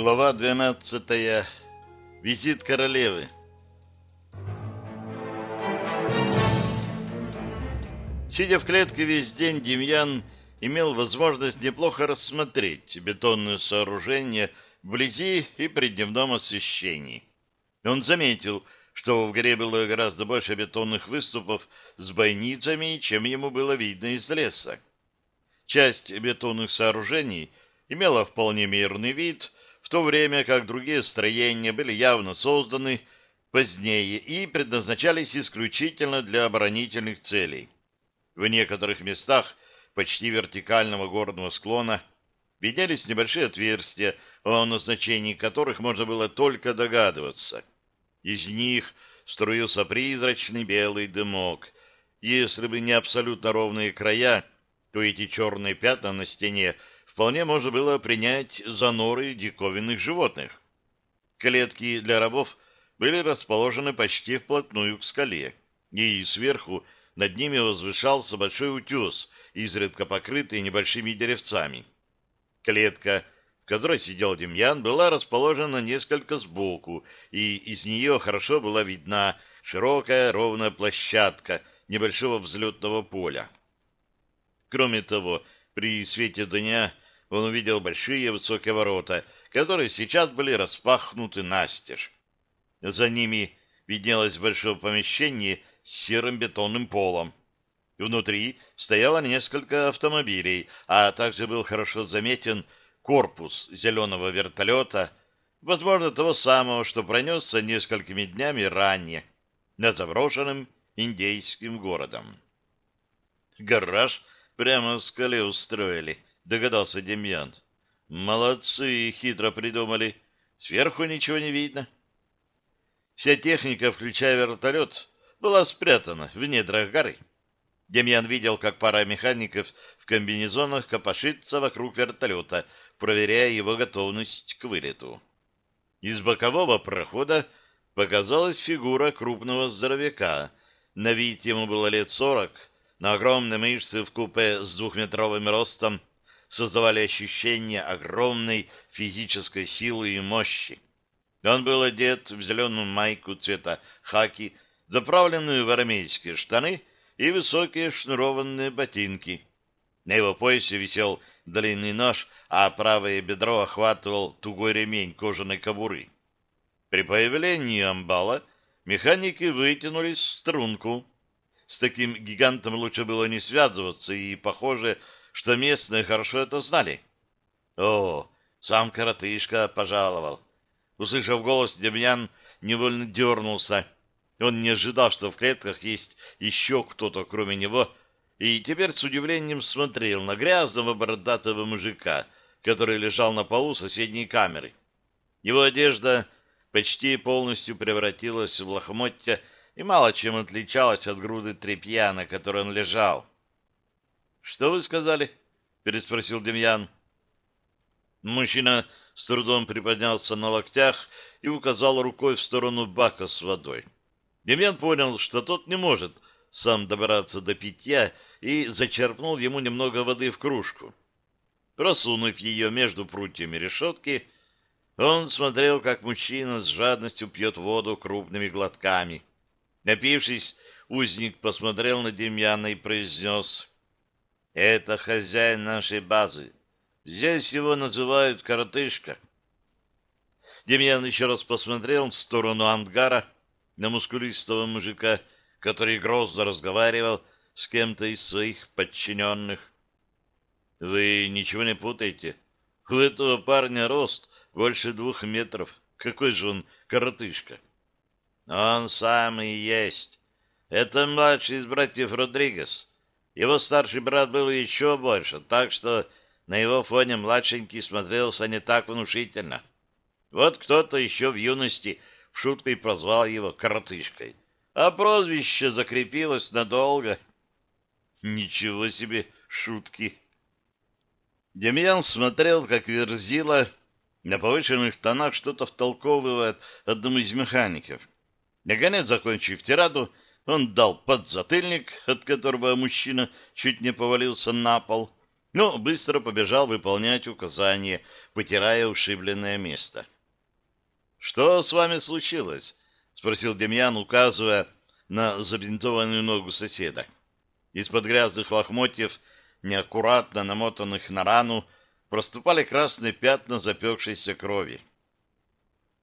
Глава 12. Визит королевы. Сидя в клетке весь день, Демьян имел возможность неплохо рассмотреть бетонное сооружение вблизи и при дневном освещении. Он заметил, что в горе было гораздо больше бетонных выступов с бойницами, чем ему было видно из леса. Часть бетонных сооружений имела вполне мирный вид – в то время как другие строения были явно созданы позднее и предназначались исключительно для оборонительных целей. В некоторых местах почти вертикального горного склона виднелись небольшие отверстия, о назначении которых можно было только догадываться. Из них струился призрачный белый дымок. Если бы не абсолютно ровные края, то эти черные пятна на стене вполне можно было принять за норы диковинных животных. Клетки для рабов были расположены почти вплотную к скале, и сверху над ними возвышался большой утес, изредка покрытый небольшими деревцами. Клетка, в которой сидел Демьян, была расположена несколько сбоку, и из нее хорошо была видна широкая ровная площадка небольшого взлетного поля. Кроме того, при свете дня он увидел большие высокие ворота, которые сейчас были распахнуты настежь. За ними виднелось большое помещение с серым бетонным полом. Внутри стояло несколько автомобилей, а также был хорошо заметен корпус зеленого вертолета, возможно, того самого, что пронесся несколькими днями ранее над заброшенным индейским городом. Гараж прямо в скале устроили, догадался Демьян. Молодцы, хитро придумали. Сверху ничего не видно. Вся техника, включая вертолет, была спрятана в недрах горы. Демьян видел, как пара механиков в комбинезонах копошится вокруг вертолета, проверяя его готовность к вылету. Из бокового прохода показалась фигура крупного здоровяка. На вид ему было лет сорок, на огромные мышцы в купе с двухметровым ростом создавали ощущение огромной физической силы и мощи. Он был одет в зеленую майку цвета хаки, заправленную в армейские штаны и высокие шнурованные ботинки. На его поясе висел длинный нож, а правое бедро охватывал тугой ремень кожаной кобуры. При появлении амбала механики вытянулись в струнку. С таким гигантом лучше было не связываться, и, похоже, что местные хорошо это знали. О, сам коротышка пожаловал. Услышав голос, Демьян невольно дернулся. Он не ожидал, что в клетках есть еще кто-то, кроме него, и теперь с удивлением смотрел на грязного бородатого мужика, который лежал на полу соседней камеры. Его одежда почти полностью превратилась в лохмотья и мало чем отличалась от груды тряпья, на которой он лежал. Что вы сказали? переспросил Демьян. Мужчина с трудом приподнялся на локтях и указал рукой в сторону бака с водой. Демьян понял, что тот не может сам добраться до питья, и зачерпнул ему немного воды в кружку. Просунув ее между прутьями решетки, он смотрел, как мужчина с жадностью пьет воду крупными глотками. Напившись, узник посмотрел на Демьяна и произнес это хозяин нашей базы. Здесь его называют коротышка. Демьян еще раз посмотрел в сторону ангара на мускулистого мужика, который грозно разговаривал с кем-то из своих подчиненных. Вы ничего не путаете? У этого парня рост больше двух метров. Какой же он коротышка? Он самый есть. Это младший из братьев Родригес. Его старший брат был еще больше, так что на его фоне младшенький смотрелся не так внушительно. Вот кто-то еще в юности в шутку и прозвал его коротышкой, а прозвище закрепилось надолго. Ничего себе шутки! Демьян смотрел, как Верзила на повышенных тонах что-то втолковывает одному из механиков. Наконец, закончив тираду, он дал подзатыльник, от которого мужчина чуть не повалился на пол, но быстро побежал выполнять указания, потирая ушибленное место. «Что с вами случилось?» — спросил Демьян, указывая на забинтованную ногу соседа. Из-под грязных лохмотьев, неаккуратно намотанных на рану, проступали красные пятна запекшейся крови.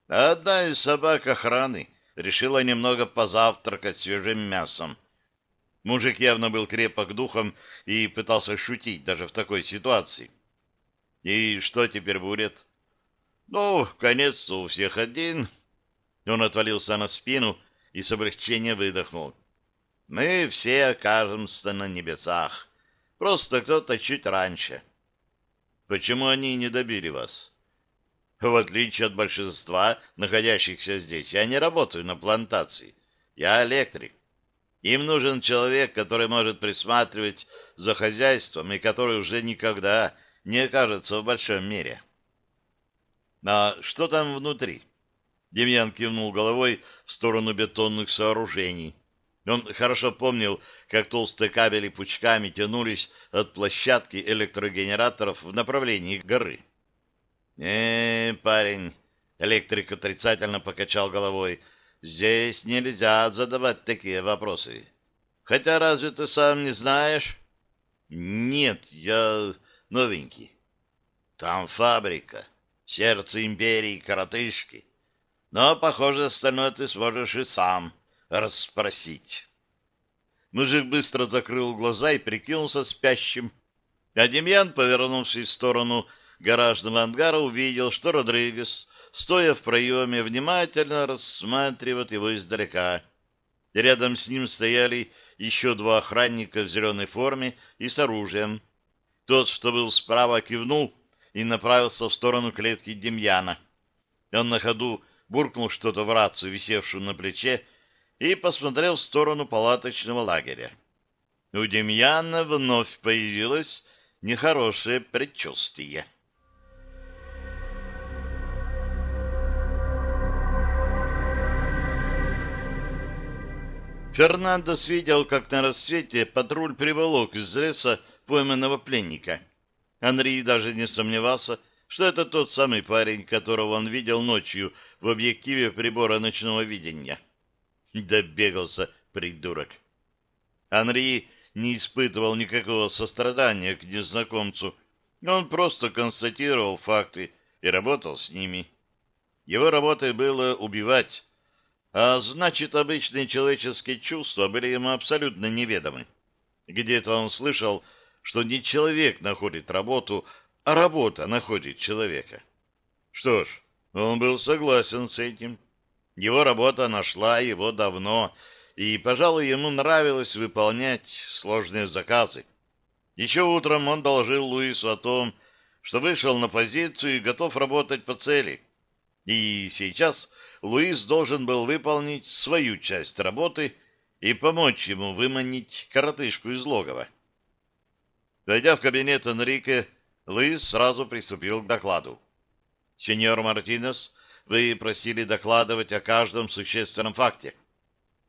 Одна из собак охраны решила немного позавтракать свежим мясом. Мужик явно был крепок духом и пытался шутить даже в такой ситуации. И что теперь будет? Ну, конец-то у всех один. Он отвалился на спину и с облегчением выдохнул. Мы все окажемся на небесах. Просто кто-то чуть раньше. Почему они не добили вас? В отличие от большинства находящихся здесь, я не работаю на плантации. Я электрик. Им нужен человек, который может присматривать за хозяйством и который уже никогда не окажется в большом мире. А что там внутри? Демьян кивнул головой в сторону бетонных сооружений. Он хорошо помнил, как толстые кабели пучками тянулись от площадки электрогенераторов в направлении горы. «Э, парень!» — электрик отрицательно покачал головой. «Здесь нельзя задавать такие вопросы. Хотя разве ты сам не знаешь?» «Нет, я новенький. Там фабрика, сердце империи, коротышки. Но, похоже, остальное ты сможешь и сам» расспросить. Мужик быстро закрыл глаза и прикинулся спящим. А Демьян, повернувшись в сторону гаражного ангара, увидел, что Родригес, стоя в проеме, внимательно рассматривает его издалека. Рядом с ним стояли еще два охранника в зеленой форме и с оружием. Тот, что был справа, кивнул и направился в сторону клетки Демьяна. Он на ходу буркнул что-то в рацию, висевшую на плече, и посмотрел в сторону палаточного лагеря. У Демьяна вновь появилось нехорошее предчувствие. Фернандес видел, как на рассвете патруль приволок из леса пойманного пленника. Анри даже не сомневался, что это тот самый парень, которого он видел ночью в объективе прибора ночного видения. Добегался, придурок. Анри не испытывал никакого сострадания к незнакомцу. Он просто констатировал факты и работал с ними. Его работой было убивать, а значит, обычные человеческие чувства были ему абсолютно неведомы. Где-то он слышал, что не человек находит работу, а работа находит человека. Что ж, он был согласен с этим. Его работа нашла его давно, и, пожалуй, ему нравилось выполнять сложные заказы. Еще утром он доложил Луису о том, что вышел на позицию и готов работать по цели. И сейчас Луис должен был выполнить свою часть работы и помочь ему выманить коротышку из логова. Войдя в кабинет Энрике, Луис сразу приступил к докладу. Сеньор Мартинес вы просили докладывать о каждом существенном факте.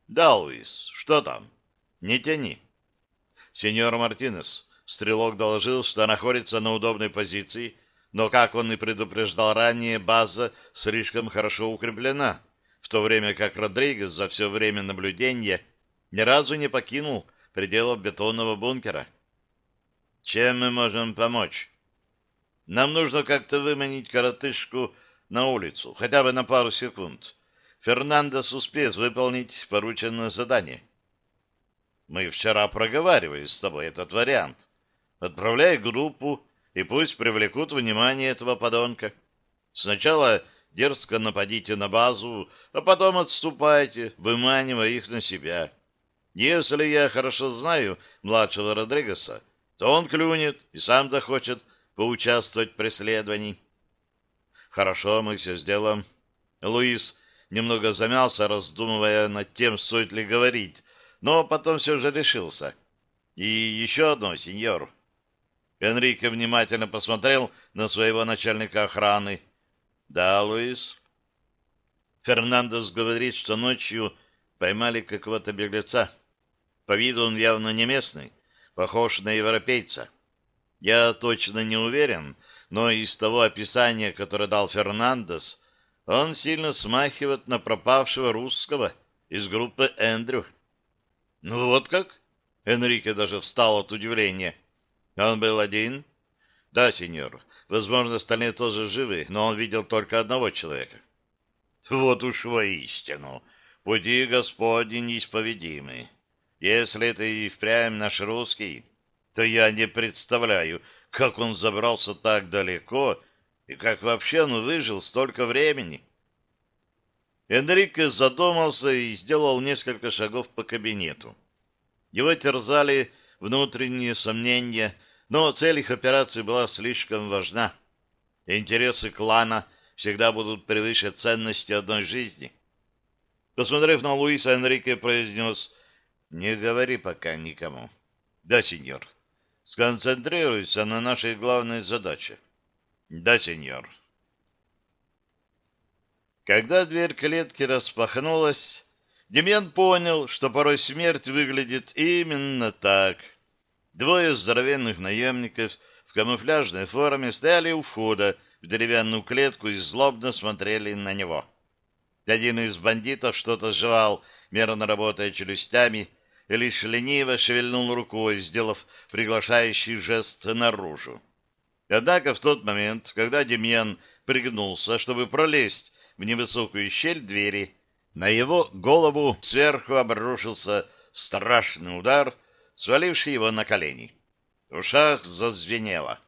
Да, Луис, что там? Не тяни. Сеньор Мартинес, стрелок доложил, что находится на удобной позиции, но, как он и предупреждал ранее, база слишком хорошо укреплена, в то время как Родригес за все время наблюдения ни разу не покинул пределов бетонного бункера. Чем мы можем помочь? Нам нужно как-то выманить коротышку на улицу, хотя бы на пару секунд. Фернандес успеет выполнить порученное задание. Мы вчера проговаривали с тобой этот вариант. Отправляй группу, и пусть привлекут внимание этого подонка. Сначала дерзко нападите на базу, а потом отступайте, выманивая их на себя. Если я хорошо знаю младшего Родригеса, то он клюнет и сам захочет поучаствовать в преследовании. Хорошо, мы все сделаем. Луис немного замялся, раздумывая над тем, стоит ли говорить, но потом все же решился. И еще одно, сеньор. Энрике внимательно посмотрел на своего начальника охраны. Да, Луис. Фернандес говорит, что ночью поймали какого-то беглеца. По виду он явно не местный, похож на европейца. Я точно не уверен, но из того описания, которое дал Фернандес, он сильно смахивает на пропавшего русского из группы Эндрю. Ну вот как? Энрике даже встал от удивления. Он был один? Да, сеньор. Возможно, остальные тоже живы, но он видел только одного человека. Вот уж воистину, пути Господни неисповедимы. Если это и впрямь наш русский, то я не представляю, как он забрался так далеко и как вообще он выжил столько времени. Энрике задумался и сделал несколько шагов по кабинету. Его терзали внутренние сомнения, но цель их операции была слишком важна. Интересы клана всегда будут превыше ценности одной жизни. Посмотрев на Луиса, Энрике произнес «Не говори пока никому». «Да, сеньор. Сконцентрируйся на нашей главной задаче». «Да, сеньор». Когда дверь клетки распахнулась, Демьян понял, что порой смерть выглядит именно так. Двое здоровенных наемников в камуфляжной форме стояли у входа в деревянную клетку и злобно смотрели на него. Один из бандитов что-то жевал, мерно работая челюстями, и лишь лениво шевельнул рукой, сделав приглашающий жест наружу. Однако в тот момент, когда Демьян пригнулся, чтобы пролезть в невысокую щель двери, на его голову сверху обрушился страшный удар, сваливший его на колени. В ушах зазвенело.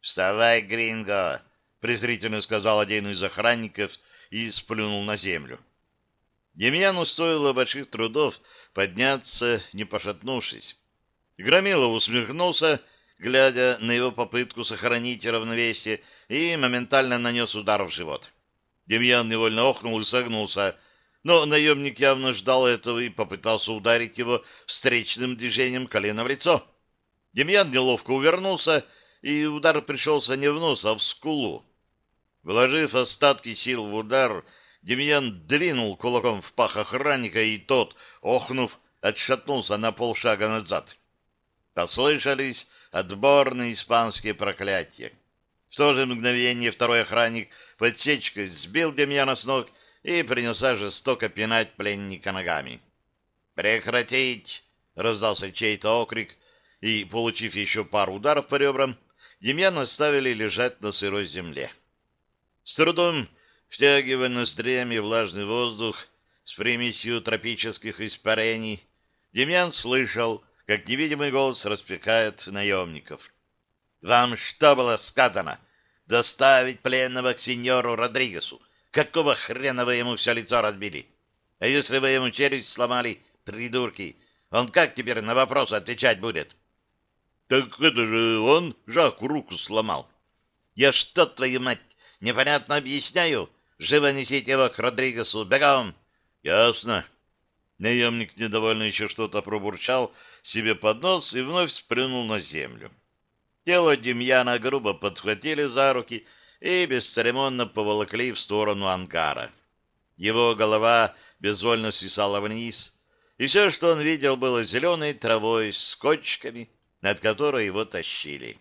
«Вставай, Гринго!» — презрительно сказал один из охранников и сплюнул на землю. Демьяну стоило больших трудов подняться, не пошатнувшись. Громилов усмехнулся, глядя на его попытку сохранить равновесие, и моментально нанес удар в живот. Демьян невольно охнул и согнулся — но наемник явно ждал этого и попытался ударить его встречным движением колена в лицо. Демьян неловко увернулся, и удар пришелся не в нос, а в скулу. Вложив остатки сил в удар, Демьян двинул кулаком в пах охранника, и тот, охнув, отшатнулся на полшага назад. Послышались отборные испанские проклятия. В то же мгновение второй охранник подсечкой сбил Демьяна с ног и принялся жестоко пинать пленника ногами. «Прекратить!» — раздался чей-то окрик, и, получив еще пару ударов по ребрам, Демьяна оставили лежать на сырой земле. С трудом, втягивая ноздрями влажный воздух с примесью тропических испарений, Демьян слышал, как невидимый голос распекает наемников. «Вам что было сказано? Доставить пленного к сеньору Родригесу, Какого хрена вы ему все лицо разбили? А если вы ему челюсть сломали, придурки, он как теперь на вопросы отвечать будет? Так это же он Жаку руку сломал. Я что, твою мать, непонятно объясняю? Живо несите его к Родригесу, бегом! Ясно. Наемник недовольно еще что-то пробурчал себе под нос и вновь сплюнул на землю. Тело Демьяна грубо подхватили за руки и бесцеремонно поволокли в сторону ангара. Его голова безвольно свисала вниз, и все, что он видел, было зеленой травой с кочками, над которой его тащили.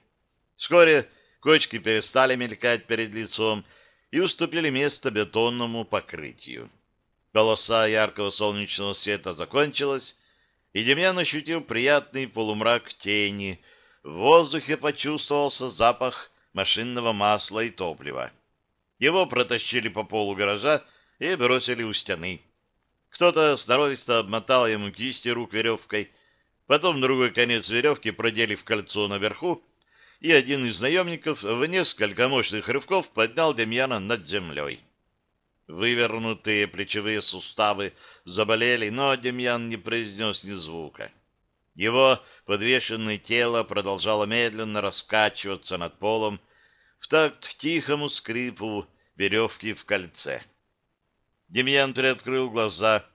Вскоре кочки перестали мелькать перед лицом и уступили место бетонному покрытию. Полоса яркого солнечного света закончилась, и Демьян ощутил приятный полумрак тени. В воздухе почувствовался запах машинного масла и топлива. Его протащили по полу гаража и бросили у стены. Кто-то сноровисто обмотал ему кисти рук веревкой, потом другой конец веревки продели в кольцо наверху, и один из наемников в несколько мощных рывков поднял Демьяна над землей. Вывернутые плечевые суставы заболели, но Демьян не произнес ни звука. Его подвешенное тело продолжало медленно раскачиваться над полом, в такт тихому скрипу веревки в кольце. Демьян приоткрыл глаза.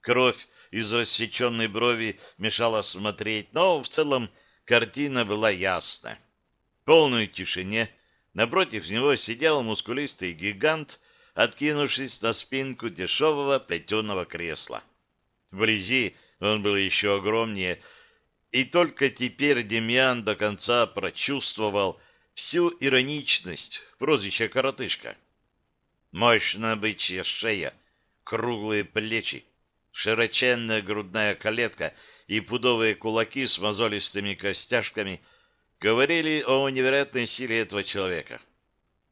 Кровь из рассеченной брови мешала смотреть, но в целом картина была ясна. В полной тишине напротив него сидел мускулистый гигант, откинувшись на спинку дешевого плетеного кресла. Вблизи он был еще огромнее, И только теперь Демьян до конца прочувствовал всю ироничность прозвища «коротышка». Мощная бычья шея, круглые плечи, широченная грудная калетка и пудовые кулаки с мозолистыми костяшками говорили о невероятной силе этого человека.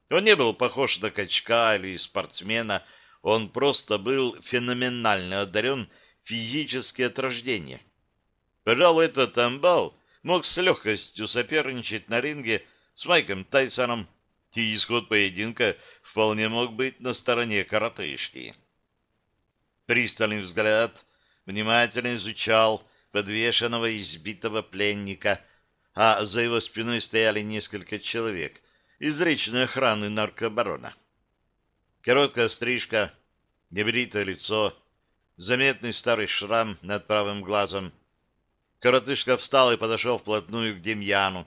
Он не был похож на качка или спортсмена, он просто был феноменально одарен физически от рождения. Пожалуй, этот амбал мог с легкостью соперничать на ринге с Майком Тайсоном, и исход поединка вполне мог быть на стороне коротышки. Пристальный взгляд внимательно изучал подвешенного избитого пленника, а за его спиной стояли несколько человек из личной охраны наркобарона. Короткая стрижка, небритое лицо, заметный старый шрам над правым глазом. Коротышка встал и подошел вплотную к Демьяну.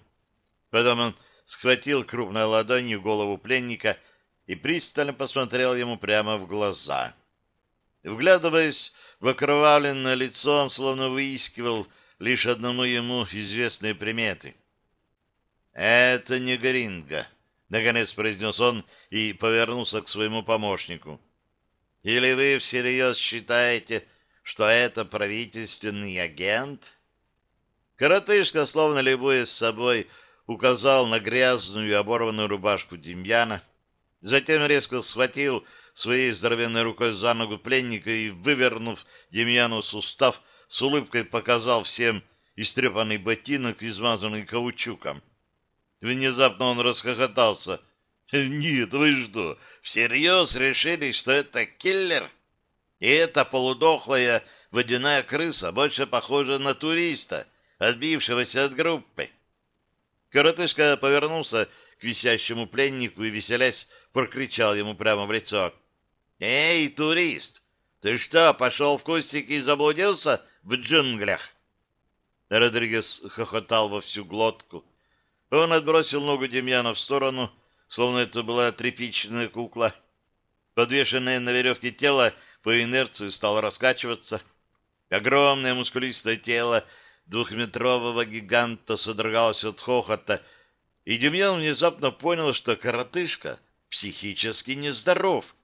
Потом он схватил крупной ладонью голову пленника и пристально посмотрел ему прямо в глаза. Вглядываясь в окровавленное лицо, он словно выискивал лишь одному ему известные приметы. «Это не Гринго», — наконец произнес он и повернулся к своему помощнику. «Или вы всерьез считаете, что это правительственный агент?» Коротышка, словно любуясь собой, указал на грязную и оборванную рубашку Демьяна, затем резко схватил своей здоровенной рукой за ногу пленника и, вывернув Демьяну сустав, с улыбкой показал всем истрепанный ботинок, измазанный каучуком. Внезапно он расхохотался. «Нет, вы что, всерьез решили, что это киллер? И эта полудохлая водяная крыса больше похожа на туриста, отбившегося от группы?» Коротышка повернулся к висящему пленнику и, веселясь, прокричал ему прямо в лицо. «Эй, турист, ты что, пошел в кустики и заблудился в джунглях?» Родригес хохотал во всю глотку. Он отбросил ногу Демьяна в сторону, словно это была тряпичная кукла. Подвешенное на веревке тело по инерции стало раскачиваться. Огромное мускулистое тело двухметрового гиганта содрогалось от хохота, и Демьян внезапно понял, что коротышка психически нездоров.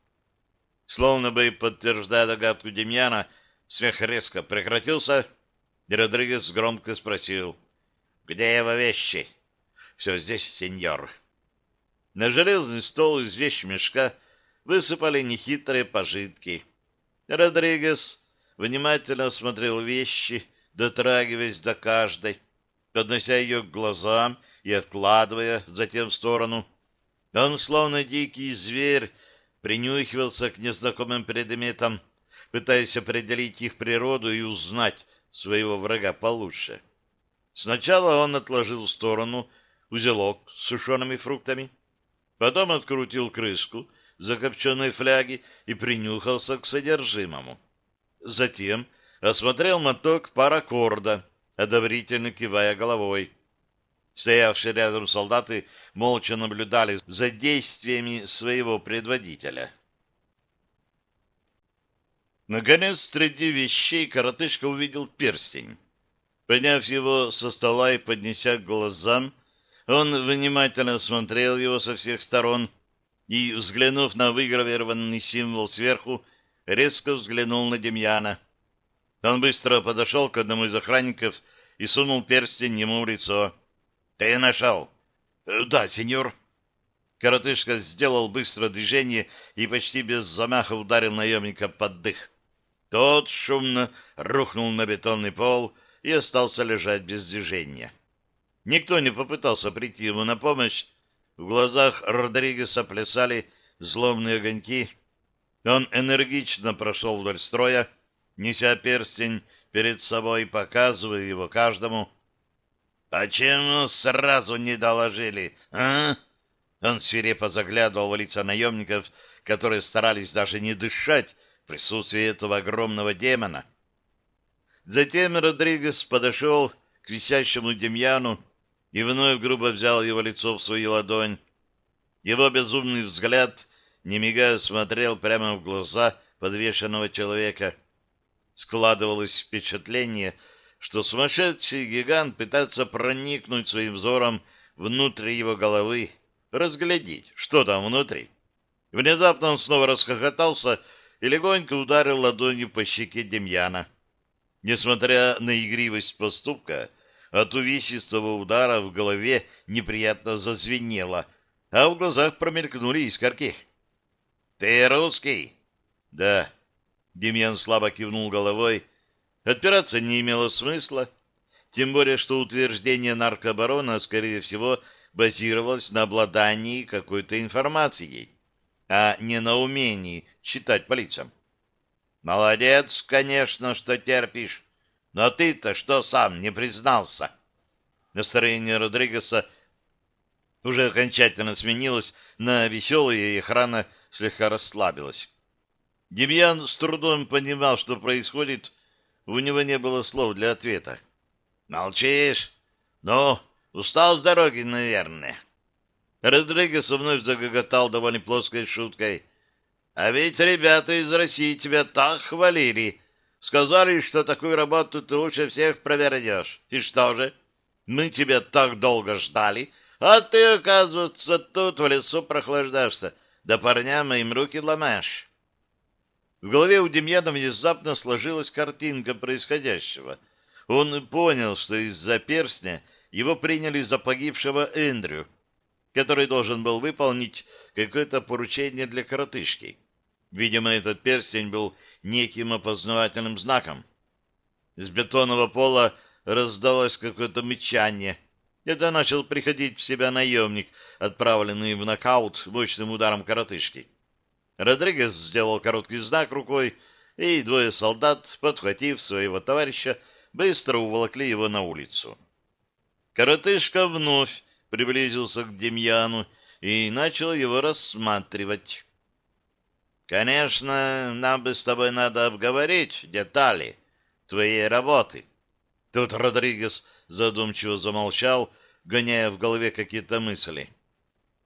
Словно бы подтверждая догадку Демьяна, смех резко прекратился, и Родригес громко спросил, «Где его вещи?» «Все здесь, сеньор». На железный стол из вещмешка высыпали нехитрые пожитки. Родригес внимательно осмотрел вещи, дотрагиваясь до каждой, поднося ее к глазам и откладывая затем в сторону. Он, словно дикий зверь, принюхивался к незнакомым предметам, пытаясь определить их природу и узнать своего врага получше. Сначала он отложил в сторону узелок с сушеными фруктами, потом открутил крышку закопченной фляги и принюхался к содержимому. Затем осмотрел моток паракорда, одобрительно кивая головой. Стоявшие рядом солдаты молча наблюдали за действиями своего предводителя. Наконец, среди вещей коротышка увидел перстень. Подняв его со стола и поднеся к глазам, он внимательно осмотрел его со всех сторон и, взглянув на выгравированный символ сверху, резко взглянул на Демьяна. Он быстро подошел к одному из охранников и сунул перстень ему в лицо. «Ты нашел?» «Э, «Да, сеньор». Коротышка сделал быстрое движение и почти без замаха ударил наемника под дых. Тот шумно рухнул на бетонный пол и остался лежать без движения. Никто не попытался прийти ему на помощь. В глазах Родригеса плясали злобные огоньки. Он энергично прошел вдоль строя, неся перстень перед собой, показывая его каждому. «Почему сразу не доложили, а?» Он свирепо заглядывал в лица наемников, которые старались даже не дышать в присутствии этого огромного демона. Затем Родригес подошел к висящему Демьяну и вновь грубо взял его лицо в свою ладонь. Его безумный взгляд, не мигая, смотрел прямо в глаза подвешенного человека. Складывалось впечатление, что сумасшедший гигант пытается проникнуть своим взором внутрь его головы, разглядеть, что там внутри. Внезапно он снова расхохотался и легонько ударил ладонью по щеке Демьяна. Несмотря на игривость поступка, от увесистого удара в голове неприятно зазвенело, а в глазах промелькнули искорки. «Ты русский?» «Да». Демьян слабо кивнул головой. Отпираться не имело смысла, тем более, что утверждение наркобарона, скорее всего, базировалось на обладании какой-то информацией, а не на умении читать по лицам. «Молодец, конечно, что терпишь, но ты-то что сам не признался?» Настроение Родригеса уже окончательно сменилось на веселое, и охрана слегка расслабилась. Демьян с трудом понимал, что происходит, у него не было слов для ответа. «Молчишь? Ну, устал с дороги, наверное». Родригес вновь загоготал довольно плоской шуткой. «А ведь ребята из России тебя так хвалили. Сказали, что такую работу ты лучше всех провернешь. И что же? Мы тебя так долго ждали, а ты, оказывается, тут в лесу прохлаждаешься, да парням моим руки ломаешь». В голове у Демьяна внезапно сложилась картинка происходящего. Он понял, что из-за перстня его приняли за погибшего Эндрю, который должен был выполнить какое-то поручение для коротышки. Видимо, этот перстень был неким опознавательным знаком. С бетонного пола раздалось какое-то мычание. Это начал приходить в себя наемник, отправленный в нокаут мощным ударом коротышки. Родригес сделал короткий знак рукой, и двое солдат, подхватив своего товарища, быстро уволокли его на улицу. Коротышка вновь приблизился к Демьяну и начал его рассматривать. «Конечно, нам бы с тобой надо обговорить детали твоей работы». Тут Родригес задумчиво замолчал, гоняя в голове какие-то мысли.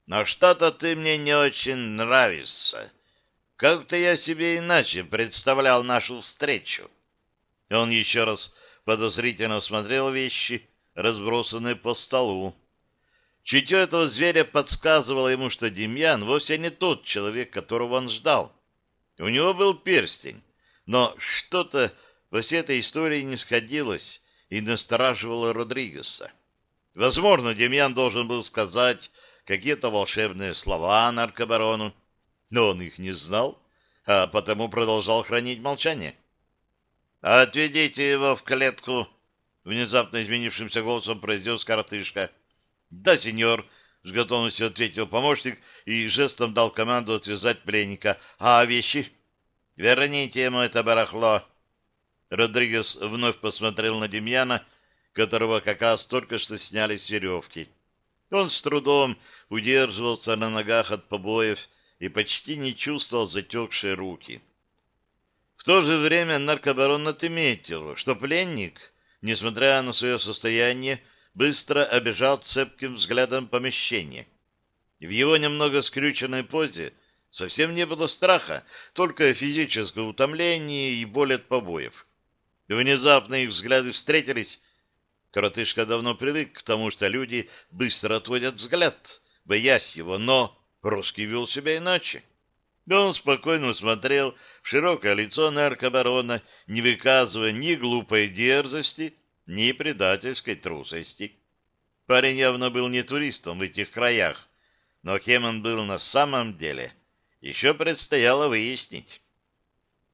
«Но что-то ты мне не очень нравишься. Как-то я себе иначе представлял нашу встречу. Он еще раз подозрительно смотрел вещи, разбросанные по столу. Чутье этого зверя подсказывало ему, что Демьян вовсе не тот человек, которого он ждал. У него был перстень, но что-то во всей этой истории не сходилось и настораживало Родригеса. Возможно, Демьян должен был сказать какие-то волшебные слова наркобарону, но он их не знал, а потому продолжал хранить молчание. «Отведите его в клетку», — внезапно изменившимся голосом произнес коротышка. «Да, сеньор», — с готовностью ответил помощник и жестом дал команду отвязать пленника. «А вещи?» «Верните ему это барахло». Родригес вновь посмотрел на Демьяна, которого как раз только что сняли с веревки. Он с трудом удерживался на ногах от побоев, и почти не чувствовал затекшие руки. В то же время наркобарон отметил, что пленник, несмотря на свое состояние, быстро обежал цепким взглядом помещение. В его немного скрюченной позе совсем не было страха, только физическое утомление и боль от побоев. Внезапно их взгляды встретились. Коротышка давно привык к тому, что люди быстро отводят взгляд, боясь его, но Русский вел себя иначе. Да он спокойно смотрел в широкое лицо наркобарона, не выказывая ни глупой дерзости, ни предательской трусости. Парень явно был не туристом в этих краях, но кем он был на самом деле, еще предстояло выяснить.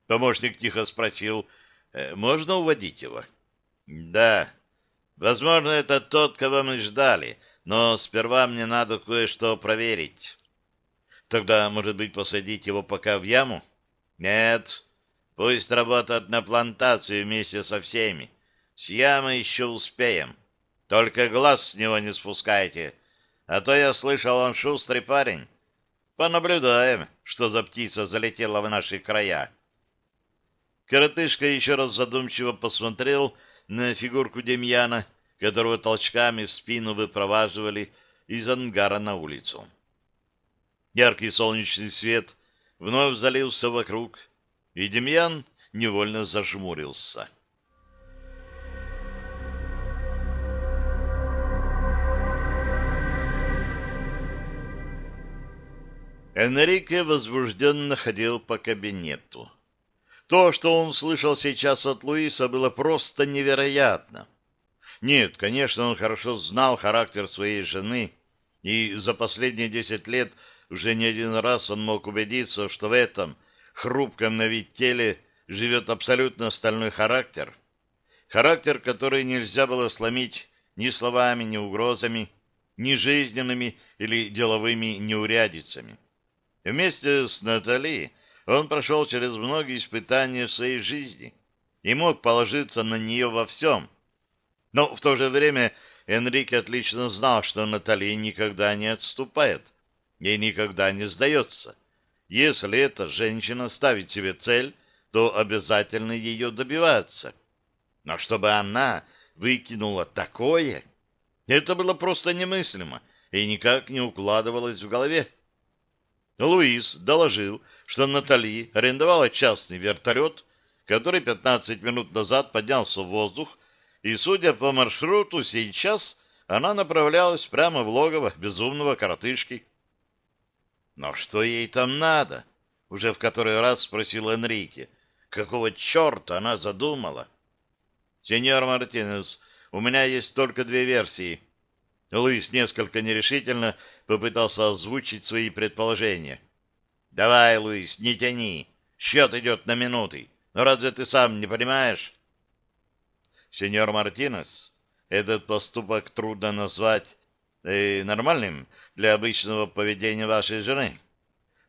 Помощник тихо спросил, «Э, можно уводить его? Да, возможно, это тот, кого мы ждали, но сперва мне надо кое-что проверить. Тогда, может быть, посадить его пока в яму? Нет. Пусть работает на плантации вместе со всеми. С ямы еще успеем. Только глаз с него не спускайте. А то я слышал, он шустрый парень. Понаблюдаем, что за птица залетела в наши края. Коротышка еще раз задумчиво посмотрел на фигурку Демьяна, которого толчками в спину выпроваживали из ангара на улицу. Яркий солнечный свет вновь залился вокруг, и Демьян невольно зажмурился. Энрике возбужденно ходил по кабинету. То, что он слышал сейчас от Луиса, было просто невероятно. Нет, конечно, он хорошо знал характер своей жены и за последние десять лет – уже не один раз он мог убедиться, что в этом хрупком на вид теле живет абсолютно стальной характер. Характер, который нельзя было сломить ни словами, ни угрозами, ни жизненными или деловыми неурядицами. Вместе с Натали он прошел через многие испытания в своей жизни и мог положиться на нее во всем. Но в то же время Энрике отлично знал, что Натали никогда не отступает и никогда не сдается. Если эта женщина ставит себе цель, то обязательно ее добиваться. Но чтобы она выкинула такое, это было просто немыслимо и никак не укладывалось в голове. Луис доложил, что Натали арендовала частный вертолет, который 15 минут назад поднялся в воздух, и, судя по маршруту, сейчас она направлялась прямо в логово безумного коротышки. «Но что ей там надо?» — уже в который раз спросил Энрике. «Какого черта она задумала?» «Сеньор Мартинес, у меня есть только две версии». Луис несколько нерешительно попытался озвучить свои предположения. Давай, Луис, не тяни. Счет идет на минуты. Но разве ты сам не понимаешь? Сеньор Мартинес, этот поступок трудно назвать э, нормальным для обычного поведения вашей жены.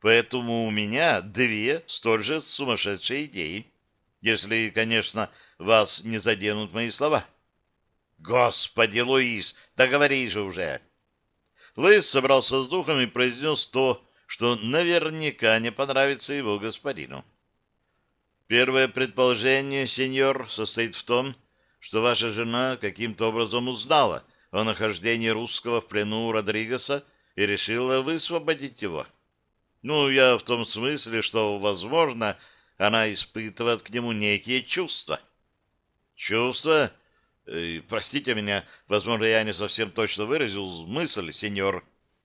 Поэтому у меня две столь же сумасшедшие идеи, если, конечно, вас не заденут мои слова. Господи, Луис, договори же уже. Луис собрался с духом и произнес то, что наверняка не понравится его господину. Первое предположение, сеньор, состоит в том, что ваша жена каким-то образом узнала о нахождении русского в плену Родригеса и решила высвободить его. Ну, я в том смысле, что, возможно, она испытывает к нему некие чувства. Чувства? Э, простите меня, возможно, я не совсем точно выразил мысль, сеньор.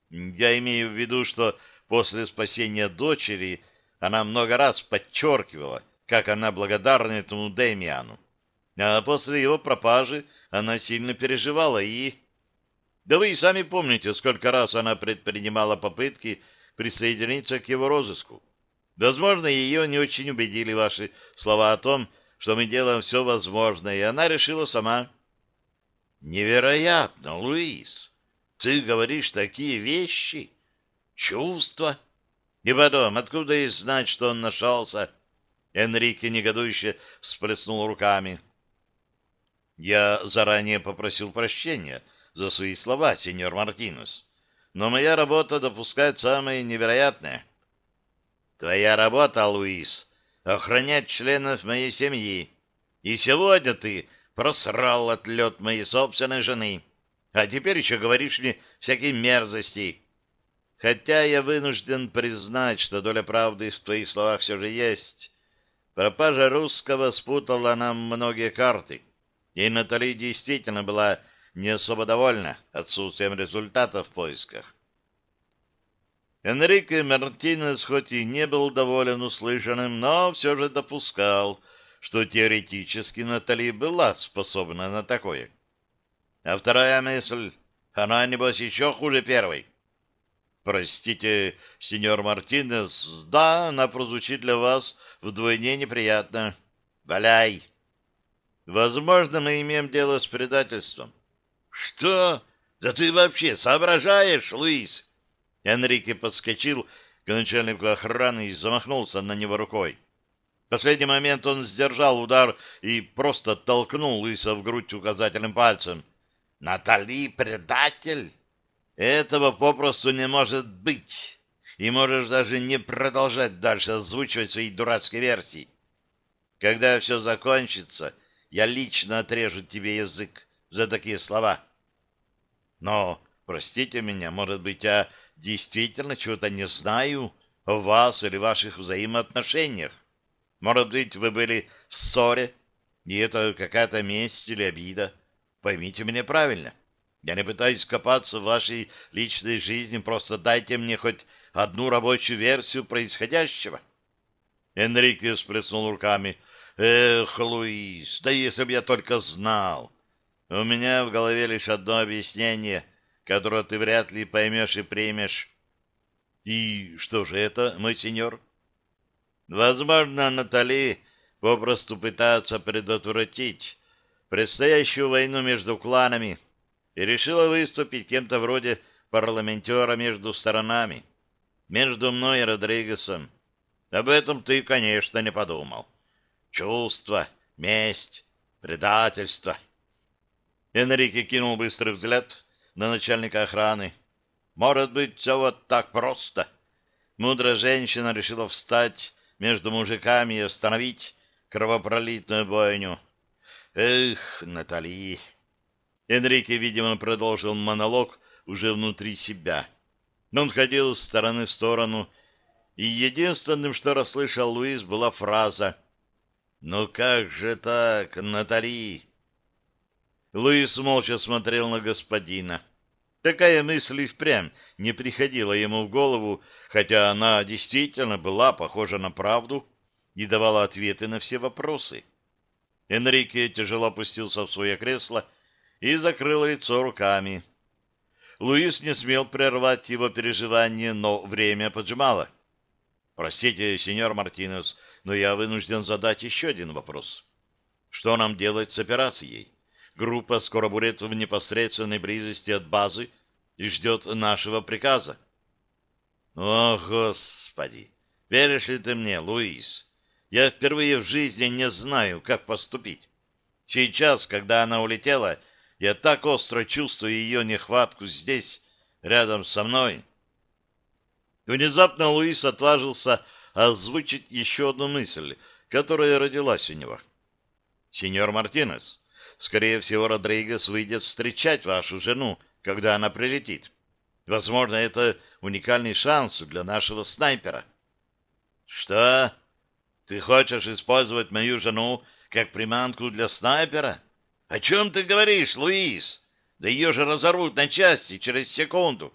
Я имею в виду, что После спасения дочери она много раз подчеркивала, как она благодарна этому Дэмиану. А после его пропажи она сильно переживала и... Да вы и сами помните, сколько раз она предпринимала попытки присоединиться к его розыску. Возможно, ее не очень убедили ваши слова о том, что мы делаем все возможное, и она решила сама. Невероятно, Луис! Ты говоришь такие вещи? Чувства? И потом, откуда и знать, что он нашелся? Энрике негодующе сплеснул руками. Я заранее попросил прощения за свои слова, сеньор Мартинес. Но моя работа допускает самое невероятное. Твоя работа, Луис, охранять членов моей семьи. И сегодня ты просрал отлет моей собственной жены. А теперь еще говоришь мне всякие мерзости. Хотя я вынужден признать, что доля правды в твоих словах все же есть. Пропажа русского спутала нам многие карты, и Натали действительно была не особо довольна отсутствием результатов в поисках. Энрике Мартинес хоть и не был доволен услышанным, но все же допускал, что теоретически Натали была способна на такое. А вторая мысль, она, небось, еще хуже первой. Простите, сеньор Мартинес, да, она прозвучит для вас вдвойне неприятно. Валяй! Возможно, мы имеем дело с предательством. Что? Да ты вообще соображаешь, Луис? Энрике подскочил к начальнику охраны и замахнулся на него рукой. В последний момент он сдержал удар и просто толкнул Луиса в грудь указательным пальцем. «Натали, предатель!» Этого попросту не может быть. И можешь даже не продолжать дальше озвучивать свои дурацкие версии. Когда все закончится, я лично отрежу тебе язык за такие слова. Но, простите меня, может быть, я действительно чего-то не знаю о вас или ваших взаимоотношениях. Может быть, вы были в ссоре, и это какая-то месть или обида. Поймите меня правильно. Я не пытаюсь копаться в вашей личной жизни, просто дайте мне хоть одну рабочую версию происходящего. Энрике всплеснул руками. Эх, Луис, да если бы я только знал. У меня в голове лишь одно объяснение, которое ты вряд ли поймешь и примешь. И что же это, мой сеньор? Возможно, Натали попросту пытается предотвратить предстоящую войну между кланами и решила выступить кем-то вроде парламентера между сторонами, между мной и Родригесом. Об этом ты, конечно, не подумал. Чувство, месть, предательство. Энрике кинул быстрый взгляд на начальника охраны. Может быть, все вот так просто. Мудрая женщина решила встать между мужиками и остановить кровопролитную бойню. Эх, Натали! Энрике, видимо, продолжил монолог уже внутри себя. Но он ходил с стороны в сторону, и единственным, что расслышал Луис, была фраза «Ну как же так, Натали?» Луис молча смотрел на господина. Такая мысль и впрямь не приходила ему в голову, хотя она действительно была похожа на правду и давала ответы на все вопросы. Энрике тяжело опустился в свое кресло и закрыл лицо руками. Луис не смел прервать его переживания, но время поджимало. «Простите, сеньор Мартинес, но я вынужден задать еще один вопрос. Что нам делать с операцией? Группа скоро будет в непосредственной близости от базы и ждет нашего приказа». «О, Господи! Веришь ли ты мне, Луис? Я впервые в жизни не знаю, как поступить. Сейчас, когда она улетела, я так остро чувствую ее нехватку здесь, рядом со мной». Внезапно Луис отважился озвучить еще одну мысль, которая родилась у него. «Сеньор Мартинес, скорее всего, Родригес выйдет встречать вашу жену, когда она прилетит. Возможно, это уникальный шанс для нашего снайпера». «Что? Ты хочешь использовать мою жену как приманку для снайпера? О чем ты говоришь, Луис? Да ее же разорвут на части через секунду».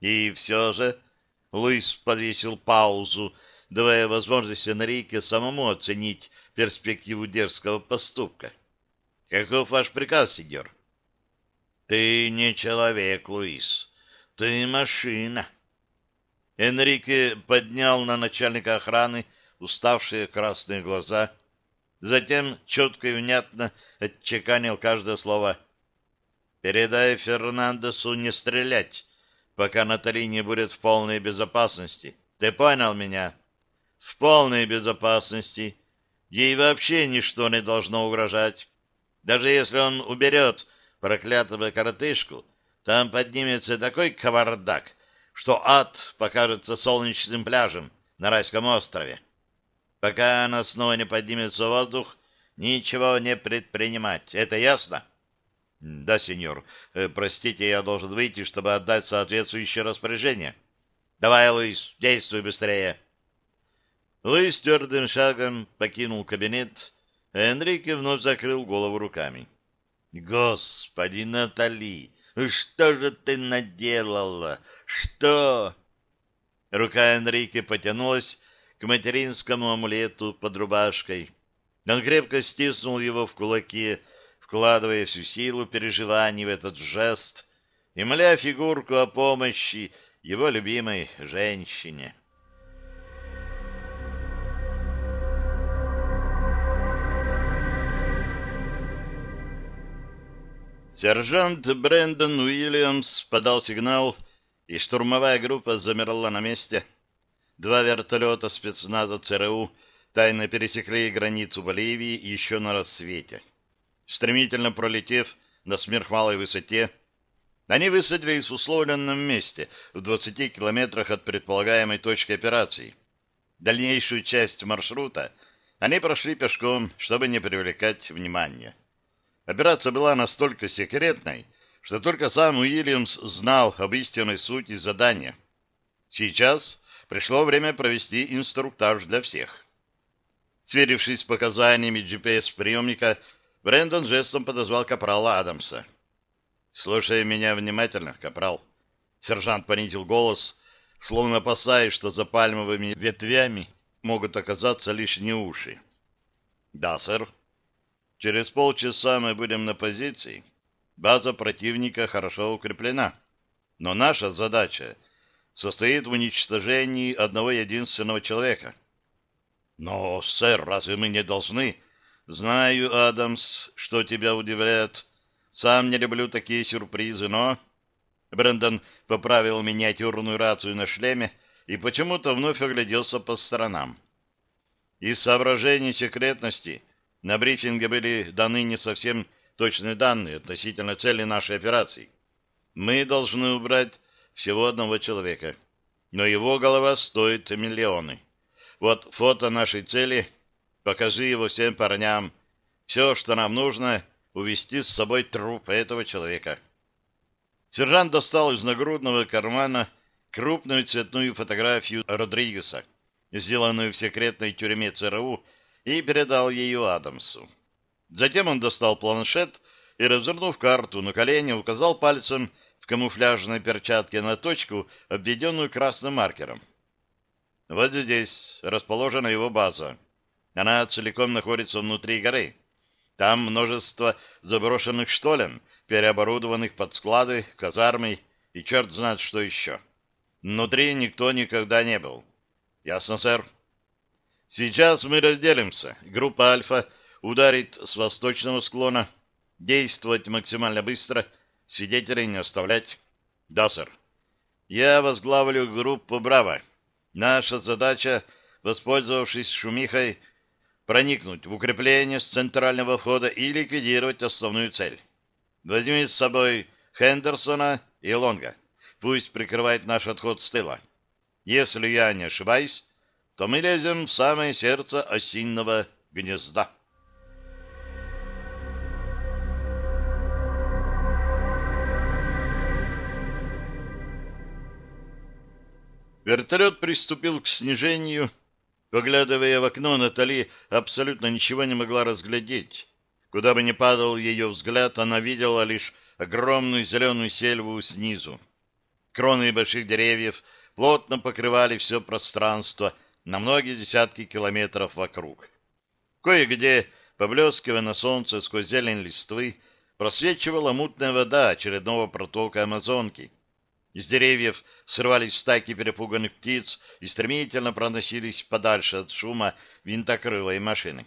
И все же Луис подвесил паузу, давая возможность Энрике самому оценить перспективу дерзкого поступка. «Каков ваш приказ, сеньор?» «Ты не человек, Луис. Ты машина». Энрике поднял на начальника охраны уставшие красные глаза, затем четко и внятно отчеканил каждое слово. «Передай Фернандесу не стрелять, пока Натали не будет в полной безопасности. Ты понял меня? В полной безопасности. Ей вообще ничто не должно угрожать. Даже если он уберет проклятого коротышку, там поднимется такой кавардак, что ад покажется солнечным пляжем на райском острове. Пока она снова не поднимется в воздух, ничего не предпринимать. Это ясно? — да, сеньор. Э, простите, я должен выйти, чтобы отдать соответствующее распоряжение. Давай, Луис, действуй быстрее. Луис твердым шагом покинул кабинет, Энрике вновь закрыл голову руками. Господи, Натали, что же ты наделала? Что? Рука Энрике потянулась к материнскому амулету под рубашкой. Он крепко стиснул его в кулаке, вкладывая всю силу переживаний в этот жест и моля фигурку о помощи его любимой женщине. Сержант Брэндон Уильямс подал сигнал, и штурмовая группа замерла на месте. Два вертолета спецназа ЦРУ тайно пересекли границу Боливии еще на рассвете. Стремительно пролетев на сверхмалой высоте, они высадились в условленном месте в 20 километрах от предполагаемой точки операции. Дальнейшую часть маршрута они прошли пешком, чтобы не привлекать внимания. Операция была настолько секретной, что только сам Уильямс знал об истинной сути задания. Сейчас пришло время провести инструктаж для всех. Сверившись с показаниями GPS-приемника, Брэндон жестом подозвал капрала Адамса. «Слушай меня внимательно, капрал». Сержант понизил голос, словно опасаясь, что за пальмовыми ветвями могут оказаться лишние уши. «Да, сэр. Через полчаса мы будем на позиции. База противника хорошо укреплена. Но наша задача состоит в уничтожении одного единственного человека». «Но, сэр, разве мы не должны...» «Знаю, Адамс, что тебя удивляет. Сам не люблю такие сюрпризы, но...» Брэндон поправил миниатюрную рацию на шлеме и почему-то вновь огляделся по сторонам. Из соображений секретности на брифинге были даны не совсем точные данные относительно цели нашей операции. Мы должны убрать всего одного человека, но его голова стоит миллионы. Вот фото нашей цели, покажи его всем парням. Все, что нам нужно, увести с собой труп этого человека. Сержант достал из нагрудного кармана крупную цветную фотографию Родригеса, сделанную в секретной тюрьме ЦРУ, и передал ее Адамсу. Затем он достал планшет и, развернув карту на колени, указал пальцем в камуфляжной перчатке на точку, обведенную красным маркером. Вот здесь расположена его база. Она целиком находится внутри горы. Там множество заброшенных штолен, переоборудованных под склады, казармы и черт знает что еще. Внутри никто никогда не был. Ясно, сэр? Сейчас мы разделимся. Группа «Альфа» ударит с восточного склона. Действовать максимально быстро. Свидетелей не оставлять. Да, сэр. Я возглавлю группу «Браво». Наша задача, воспользовавшись шумихой, проникнуть в укрепление с центрального входа и ликвидировать основную цель. Возьми с собой Хендерсона и Лонга. Пусть прикрывает наш отход с тыла. Если я не ошибаюсь, то мы лезем в самое сердце осинного гнезда. Вертолет приступил к снижению. Поглядывая в окно, Натали абсолютно ничего не могла разглядеть. Куда бы ни падал ее взгляд, она видела лишь огромную зеленую сельву снизу. Кроны больших деревьев плотно покрывали все пространство на многие десятки километров вокруг. Кое-где, поблескивая на солнце сквозь зелень листвы, просвечивала мутная вода очередного протока Амазонки. Из деревьев срывались стайки перепуганных птиц и стремительно проносились подальше от шума винтокрылой машины.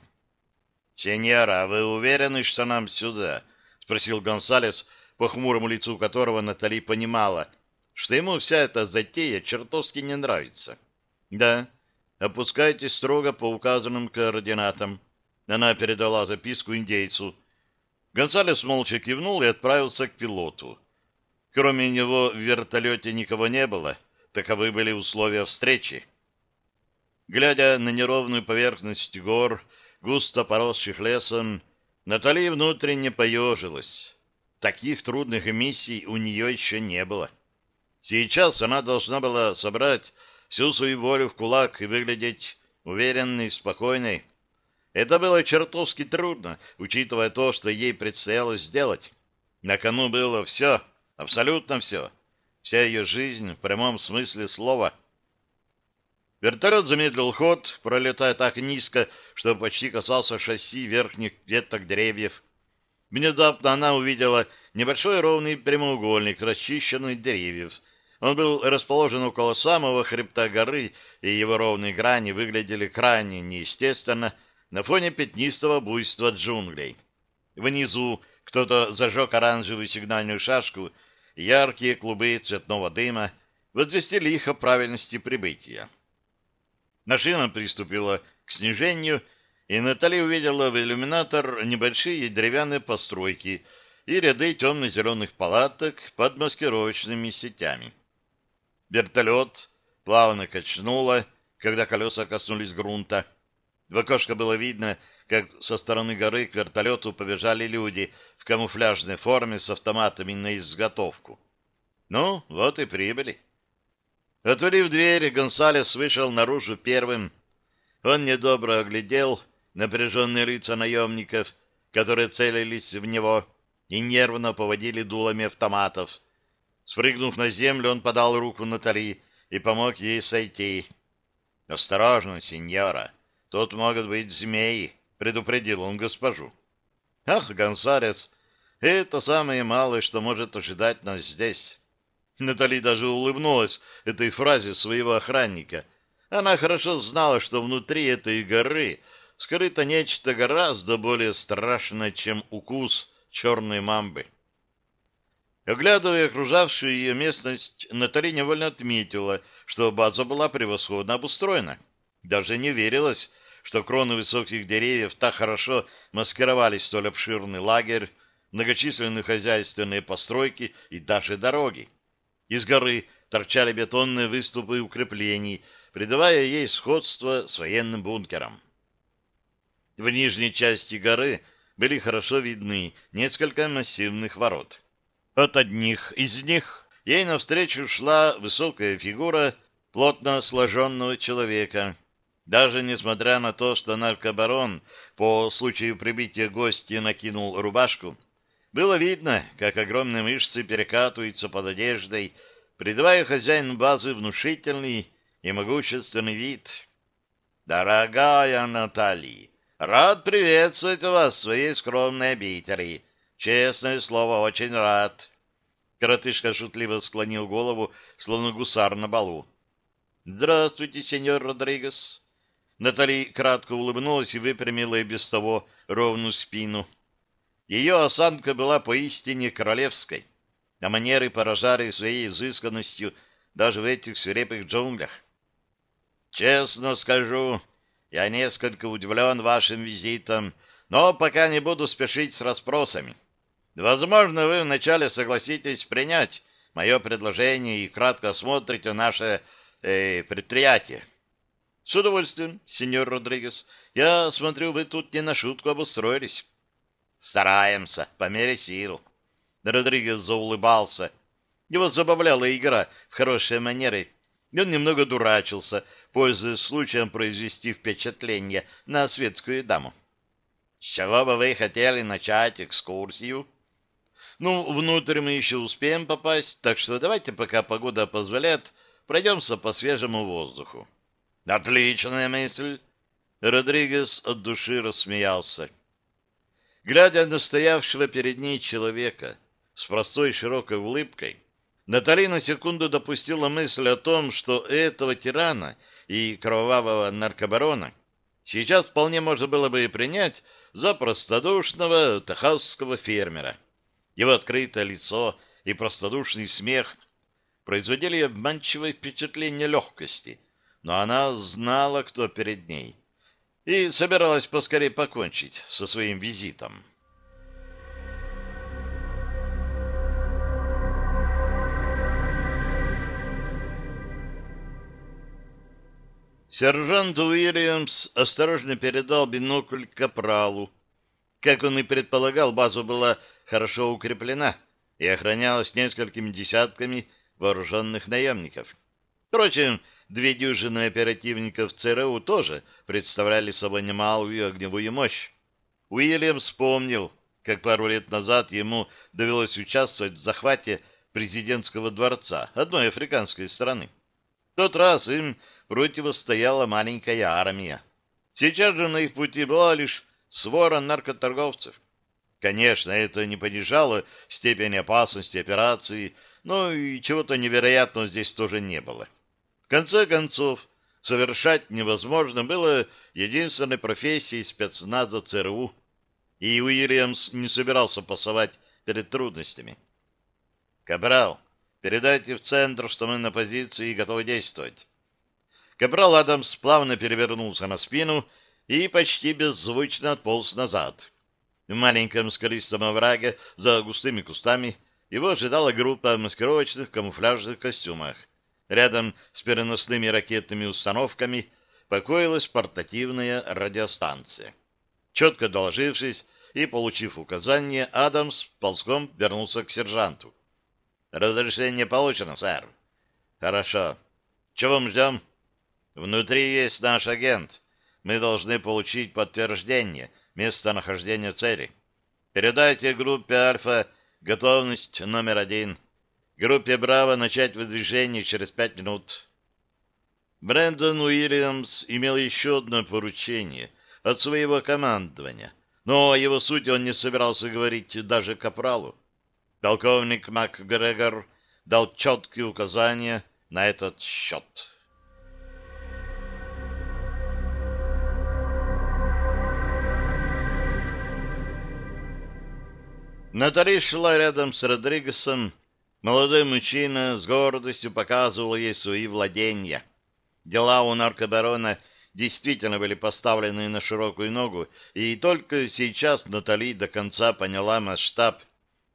«Сеньора, вы уверены, что нам сюда?» — спросил Гонсалес, по хмурому лицу которого Натали понимала, что ему вся эта затея чертовски не нравится. «Да, опускайтесь строго по указанным координатам». Она передала записку индейцу. Гонсалес молча кивнул и отправился к пилоту. Кроме него в вертолете никого не было. Таковы были условия встречи. Глядя на неровную поверхность гор, густо поросших лесом, Натали внутренне поежилась. Таких трудных миссий у нее еще не было. Сейчас она должна была собрать всю свою волю в кулак и выглядеть уверенной спокойной. Это было чертовски трудно, учитывая то, что ей предстояло сделать. На кону было все, абсолютно все. Вся ее жизнь в прямом смысле слова — Вертолет замедлил ход, пролетая так низко, что почти касался шасси верхних веток деревьев. Внезапно она увидела небольшой ровный прямоугольник, расчищенный деревьев. Он был расположен около самого хребта горы, и его ровные грани выглядели крайне неестественно на фоне пятнистого буйства джунглей. Внизу кто-то зажег оранжевую сигнальную шашку, яркие клубы цветного дыма возвестили их о правильности прибытия. Машина приступила к снижению, и Натали увидела в иллюминатор небольшие деревянные постройки и ряды темно-зеленых палаток под маскировочными сетями. Вертолет плавно качнуло, когда колеса коснулись грунта. В окошко было видно, как со стороны горы к вертолету побежали люди в камуфляжной форме с автоматами на изготовку. Ну, вот и прибыли. Отворив дверь, Гонсалес вышел наружу первым. Он недобро оглядел напряженные лица наемников, которые целились в него и нервно поводили дулами автоматов. Спрыгнув на землю, он подал руку Натали и помог ей сойти. «Осторожно, сеньора, тут могут быть змеи», — предупредил он госпожу. «Ах, Гонсарес, это самое малое, что может ожидать нас здесь». Натали даже улыбнулась этой фразе своего охранника. Она хорошо знала, что внутри этой горы скрыто нечто гораздо более страшное, чем укус черной мамбы. Оглядывая окружавшую ее местность, Натали невольно отметила, что база была превосходно обустроена. Даже не верилось, что кроны высоких деревьев так хорошо маскировали столь обширный лагерь, многочисленные хозяйственные постройки и даже дороги. Из горы торчали бетонные выступы укреплений, придавая ей сходство с военным бункером. В нижней части горы были хорошо видны несколько массивных ворот. От одних из них ей навстречу шла высокая фигура плотно сложенного человека. Даже несмотря на то, что наркобарон по случаю прибытия гостя накинул рубашку, было видно, как огромные мышцы перекатываются под одеждой, придавая хозяину базы внушительный и могущественный вид. «Дорогая Наталья, рад приветствовать вас в своей скромной обители. Честное слово, очень рад». Коротышка шутливо склонил голову, словно гусар на балу. «Здравствуйте, сеньор Родригес». Натали кратко улыбнулась и выпрямила и без того ровную спину. Ее осанка была поистине королевской, а манеры поражали своей изысканностью даже в этих свирепых джунглях. «Честно скажу, я несколько удивлен вашим визитом, но пока не буду спешить с расспросами. Возможно, вы вначале согласитесь принять мое предложение и кратко осмотрите наше э, предприятие. С удовольствием, сеньор Родригес. Я смотрю, вы тут не на шутку обустроились. Стараемся, по мере сил. Родригес заулыбался. Его забавляла игра в хорошие манеры. И он немного дурачился, пользуясь случаем произвести впечатление на светскую даму. С чего бы вы хотели начать экскурсию? Ну, внутрь мы еще успеем попасть, так что давайте, пока погода позволяет, пройдемся по свежему воздуху. Отличная мысль. Родригес от души рассмеялся. Глядя на стоявшего перед ней человека с простой широкой улыбкой, Натали на секунду допустила мысль о том, что этого тирана и кровавого наркобарона сейчас вполне можно было бы и принять за простодушного техасского фермера. Его открытое лицо и простодушный смех производили обманчивое впечатление легкости, но она знала, кто перед ней, и собиралась поскорее покончить со своим визитом. Сержант Уильямс осторожно передал бинокль капралу. Как он и предполагал, база была хорошо укреплена и охранялась несколькими десятками вооруженных наемников. Впрочем, две дюжины оперативников ЦРУ тоже представляли собой немалую огневую мощь. Уильям вспомнил, как пару лет назад ему довелось участвовать в захвате президентского дворца одной африканской страны. В тот раз им противостояла маленькая армия. Сейчас же на их пути была лишь свора наркоторговцев. Конечно, это не понижало степень опасности операции, но и чего-то невероятного здесь тоже не было. В конце концов, совершать невозможно было единственной профессией спецназа ЦРУ, и Уильямс не собирался пасовать перед трудностями. «Капрал, передайте в центр, что мы на позиции и готовы действовать». Капрал Адамс плавно перевернулся на спину и почти беззвучно отполз назад. В маленьком скалистом овраге за густыми кустами его ожидала группа маскировочных камуфляжных костюмах. Рядом с переносными ракетными установками покоилась портативная радиостанция. Четко доложившись и получив указание, Адамс ползком вернулся к сержанту. «Разрешение получено, сэр». «Хорошо. Чего мы ждем?» «Внутри есть наш агент. Мы должны получить подтверждение» местонахождение цели. Передайте группе Альфа готовность номер один. Группе Браво начать выдвижение через пять минут. Брэндон Уильямс имел еще одно поручение от своего командования, но о его сути он не собирался говорить даже капралу. Полковник МакГрегор дал четкие указания на этот счет. Натали шла рядом с Родригесом. Молодой мужчина с гордостью показывал ей свои владения. Дела у наркобарона действительно были поставлены на широкую ногу, и только сейчас Натали до конца поняла масштаб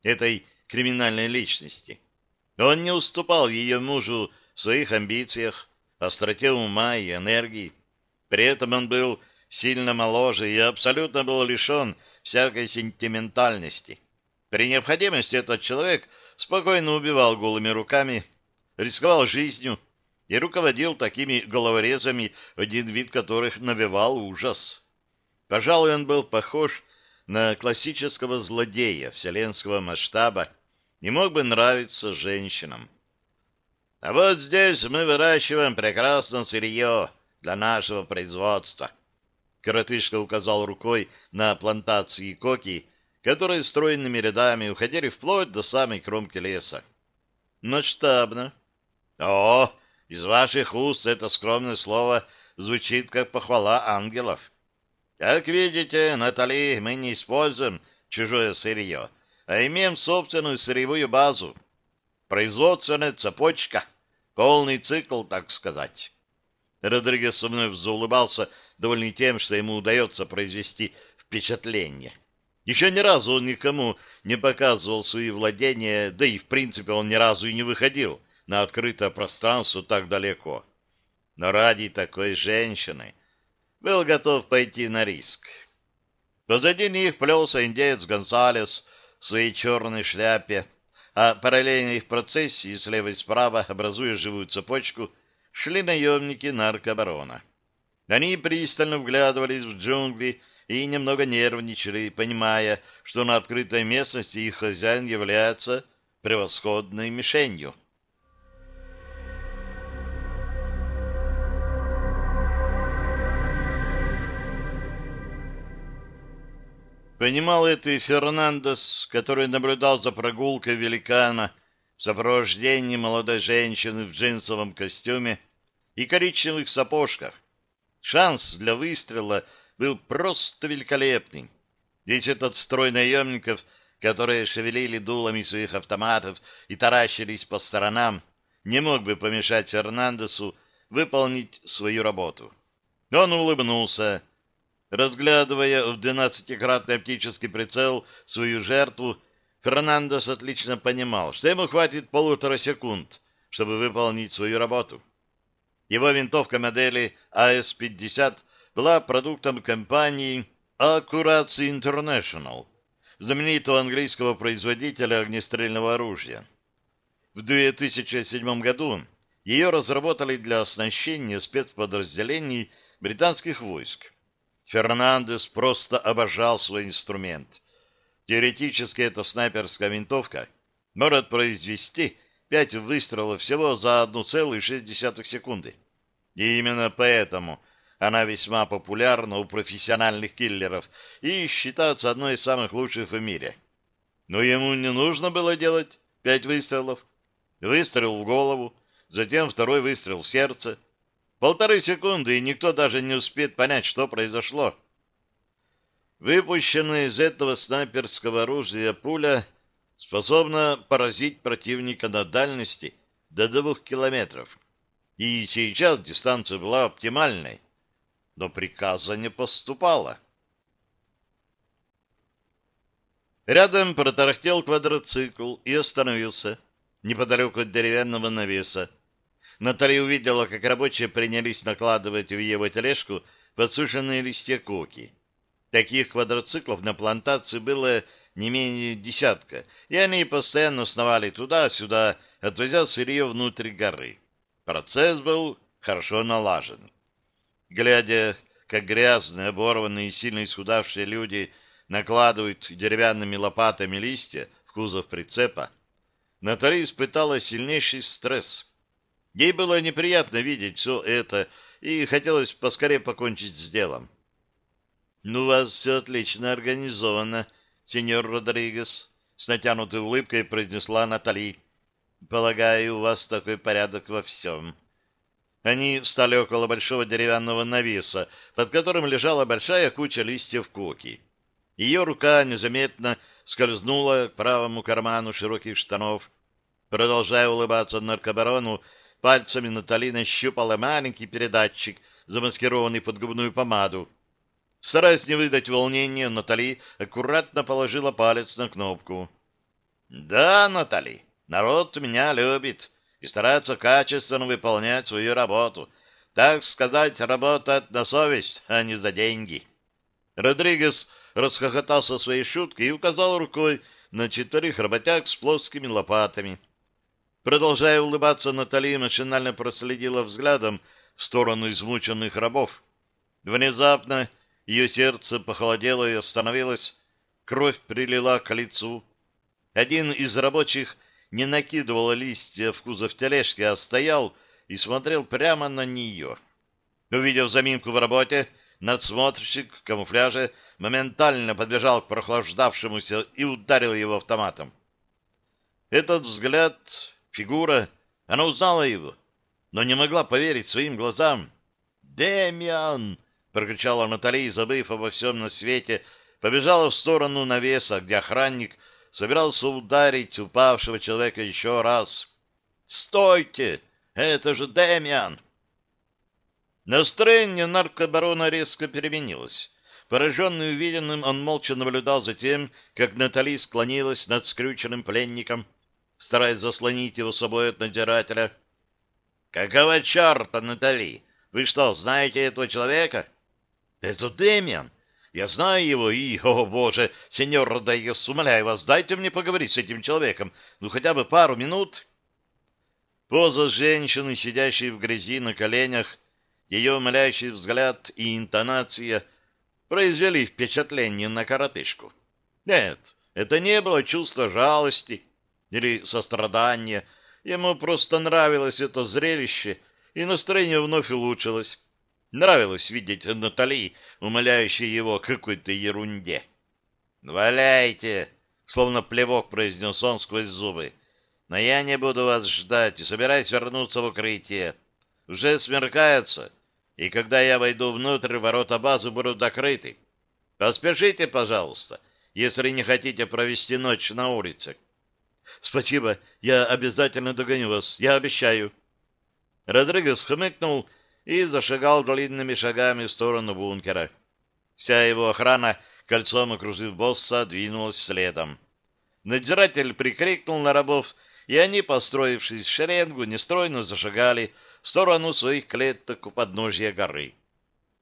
этой криминальной личности. Он не уступал ее мужу в своих амбициях, остроте ума и энергии. При этом он был сильно моложе и абсолютно был лишен всякой сентиментальности. При необходимости этот человек спокойно убивал голыми руками, рисковал жизнью и руководил такими головорезами, один вид которых навевал ужас. Пожалуй, он был похож на классического злодея вселенского масштаба и мог бы нравиться женщинам. А вот здесь мы выращиваем прекрасное сырье для нашего производства. Коротышка указал рукой на плантации коки, которые стройными рядами уходили вплоть до самой кромки леса. Масштабно. О, из ваших уст это скромное слово звучит как похвала ангелов. Как видите, Натали, мы не используем чужое сырье, а имеем собственную сырьевую базу. Производственная цепочка, полный цикл, так сказать. Родригес со мной заулыбался, довольный тем, что ему удается произвести впечатление. — еще ни разу он никому не показывал свои владения, да и в принципе он ни разу и не выходил на открытое пространство так далеко. Но ради такой женщины был готов пойти на риск. Позади них плелся индеец Гонсалес в своей черной шляпе, а параллельно их процессии слева и справа, образуя живую цепочку, шли наемники наркобарона. Они пристально вглядывались в джунгли, и немного нервничали, понимая, что на открытой местности их хозяин является превосходной мишенью. Понимал это и Фернандес, который наблюдал за прогулкой великана в сопровождении молодой женщины в джинсовом костюме и коричневых сапожках. Шанс для выстрела — был просто великолепный. Весь этот строй наемников, которые шевелили дулами своих автоматов и таращились по сторонам, не мог бы помешать Фернандесу выполнить свою работу. Он улыбнулся, разглядывая в двенадцатикратный оптический прицел свою жертву, Фернандес отлично понимал, что ему хватит полутора секунд, чтобы выполнить свою работу. Его винтовка модели АС-50 была продуктом компании Accuracy International, знаменитого английского производителя огнестрельного оружия. В 2007 году ее разработали для оснащения спецподразделений британских войск. Фернандес просто обожал свой инструмент. Теоретически эта снайперская винтовка может произвести 5 выстрелов всего за 1,6 секунды. И именно поэтому она весьма популярна у профессиональных киллеров и считается одной из самых лучших в мире. Но ему не нужно было делать пять выстрелов. Выстрел в голову, затем второй выстрел в сердце. Полторы секунды, и никто даже не успеет понять, что произошло. Выпущенная из этого снайперского оружия пуля способна поразить противника на дальности до двух километров. И сейчас дистанция была оптимальной но приказа не поступало. Рядом протарахтел квадроцикл и остановился неподалеку от деревянного навеса. Наталья увидела, как рабочие принялись накладывать в его тележку подсушенные листья коки. Таких квадроциклов на плантации было не менее десятка, и они постоянно сновали туда-сюда, отвозя сырье внутрь горы. Процесс был хорошо налажен. Глядя, как грязные, оборванные и сильно исхудавшие люди накладывают деревянными лопатами листья в кузов прицепа, Натали испытала сильнейший стресс. Ей было неприятно видеть все это, и хотелось поскорее покончить с делом. «Ну, у вас все отлично организовано, сеньор Родригес», — с натянутой улыбкой произнесла Натали. «Полагаю, у вас такой порядок во всем». Они встали около большого деревянного навеса, под которым лежала большая куча листьев коки. Ее рука незаметно скользнула к правому карману широких штанов. Продолжая улыбаться наркобарону, пальцами Натали нащупала маленький передатчик, замаскированный под губную помаду. Стараясь не выдать волнения, Натали аккуратно положила палец на кнопку. «Да, Натали, народ меня любит и старается качественно выполнять свою работу. Так сказать, работать на совесть, а не за деньги». Родригес расхохотался своей шуткой и указал рукой на четырех работяг с плоскими лопатами. Продолжая улыбаться, Натали машинально проследила взглядом в сторону измученных рабов. Внезапно ее сердце похолодело и остановилось, кровь прилила к лицу. Один из рабочих не накидывал листья в кузов тележки, а стоял и смотрел прямо на нее. Увидев заминку в работе, надсмотрщик в камуфляже моментально подбежал к прохлаждавшемуся и ударил его автоматом. Этот взгляд, фигура, она узнала его, но не могла поверить своим глазам. «Демьян!» — прокричала Натали, забыв обо всем на свете, побежала в сторону навеса, где охранник собирался ударить упавшего человека еще раз. «Стойте! Это же Демьян!» Настроение наркобарона резко переменилось. Пораженный увиденным, он молча наблюдал за тем, как Натали склонилась над скрюченным пленником, стараясь заслонить его собой от надзирателя. «Какого черта, Натали? Вы что, знаете этого человека?» «Это Дэмиан. Я знаю его и, о боже, сеньор Родайес, умоляю вас, дайте мне поговорить с этим человеком, ну хотя бы пару минут». Поза женщины, сидящей в грязи на коленях, ее умоляющий взгляд и интонация — произвели впечатление на коротышку. Нет, это не было чувство жалости или сострадания. Ему просто нравилось это зрелище, и настроение вновь улучшилось. Нравилось видеть Натали, умоляющей его какой-то ерунде. «Валяйте!» — словно плевок произнес он сквозь зубы. «Но я не буду вас ждать и собираюсь вернуться в укрытие. Уже смеркается, и когда я войду внутрь, ворота базы будут закрыты. Поспешите, пожалуйста, если не хотите провести ночь на улице. Спасибо, я обязательно догоню вас, я обещаю. Родригес хмыкнул и зашагал длинными шагами в сторону бункера. Вся его охрана, кольцом окружив босса, двинулась следом. Надзиратель прикрикнул на рабов, и они, построившись в шеренгу, нестройно зашагали в сторону своих клеток у подножья горы.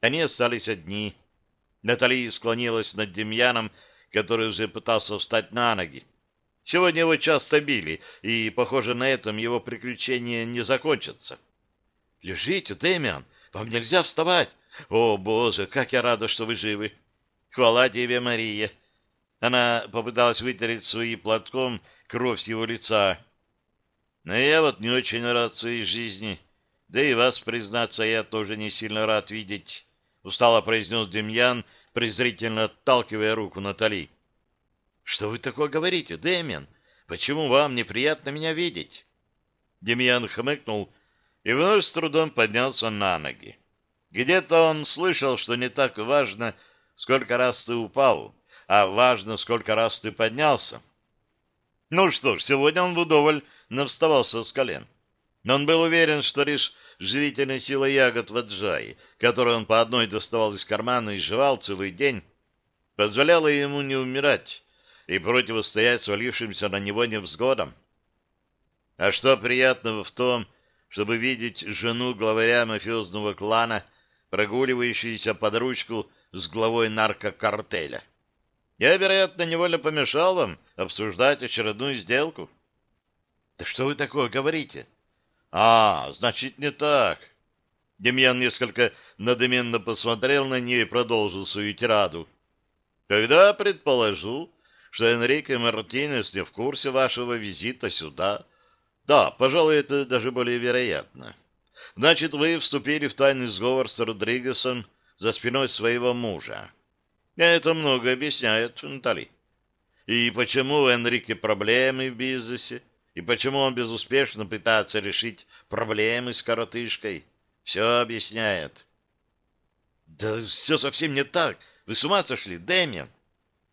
Они остались одни. Натали склонилась над Демьяном, который уже пытался встать на ноги. Сегодня его часто били, и, похоже, на этом его приключения не закончатся. «Лежите, Дэмиан, вам нельзя вставать! О, Боже, как я рада, что вы живы! Хвала тебе, Мария!» Она попыталась вытереть своим платком кровь с его лица. «Но я вот не очень рад своей жизни. Да и вас, признаться, я тоже не сильно рад видеть, — устало произнес Демьян, презрительно отталкивая руку Натали. — Что вы такое говорите, Дэмиан? Почему вам неприятно меня видеть? Демьян хмыкнул и вновь с трудом поднялся на ноги. Где-то он слышал, что не так важно, сколько раз ты упал, а важно, сколько раз ты поднялся. Ну что ж, сегодня он вдоволь навставался с колен. Но он был уверен, что лишь живительная сила ягод в аджае, которую он по одной доставал из кармана и жевал целый день, позволяла ему не умирать и противостоять свалившимся на него невзгодам. А что приятного в том, чтобы видеть жену главаря мафиозного клана, прогуливающуюся под ручку с главой наркокартеля? Я, вероятно, невольно помешал вам обсуждать очередную сделку. — Да что вы такое говорите? А, значит, не так. Демьян несколько надменно посмотрел на нее и продолжил свою тираду. Когда предположу, что Энрике Мартинес не в курсе вашего визита сюда, Да, пожалуй, это даже более вероятно. Значит, вы вступили в тайный сговор с Родригесом за спиной своего мужа. Это много объясняет, Натали. И почему у Энрике проблемы в бизнесе? И почему он безуспешно пытается решить проблемы с коротышкой? Все объясняет. Да все совсем не так. Вы с ума сошли, Дэмиан?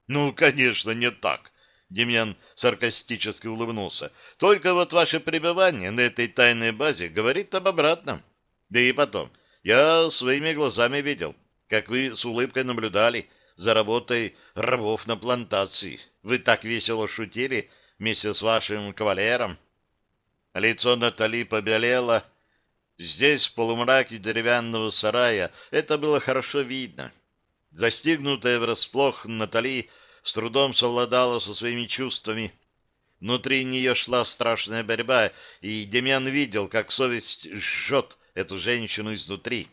Ну, конечно, не так. Демьян саркастически улыбнулся. Только вот ваше пребывание на этой тайной базе говорит об обратном. Да и потом, я своими глазами видел, как вы с улыбкой наблюдали за работой рабов на плантации. Вы так весело шутили вместе с вашим кавалером. Лицо Натали побелело. Здесь, в полумраке деревянного сарая, это было хорошо видно. Застигнутая врасплох Натали с трудом совладала со своими чувствами. Внутри нее шла страшная борьба, и Демьян видел, как совесть жжет эту женщину изнутри.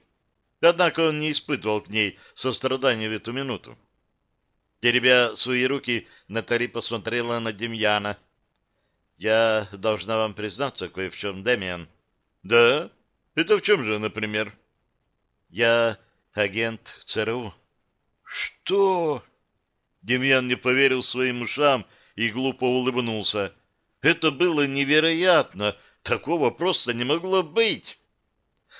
Однако он не испытывал к ней сострадания в эту минуту. Теребя свои руки, Натали посмотрела на Демьяна. «Я должна вам признаться кое в чем, Демьян». «Да? Это в чем же, например?» «Я агент ЦРУ». «Что?» Демьян не поверил своим ушам и глупо улыбнулся. Это было невероятно. Такого просто не могло быть.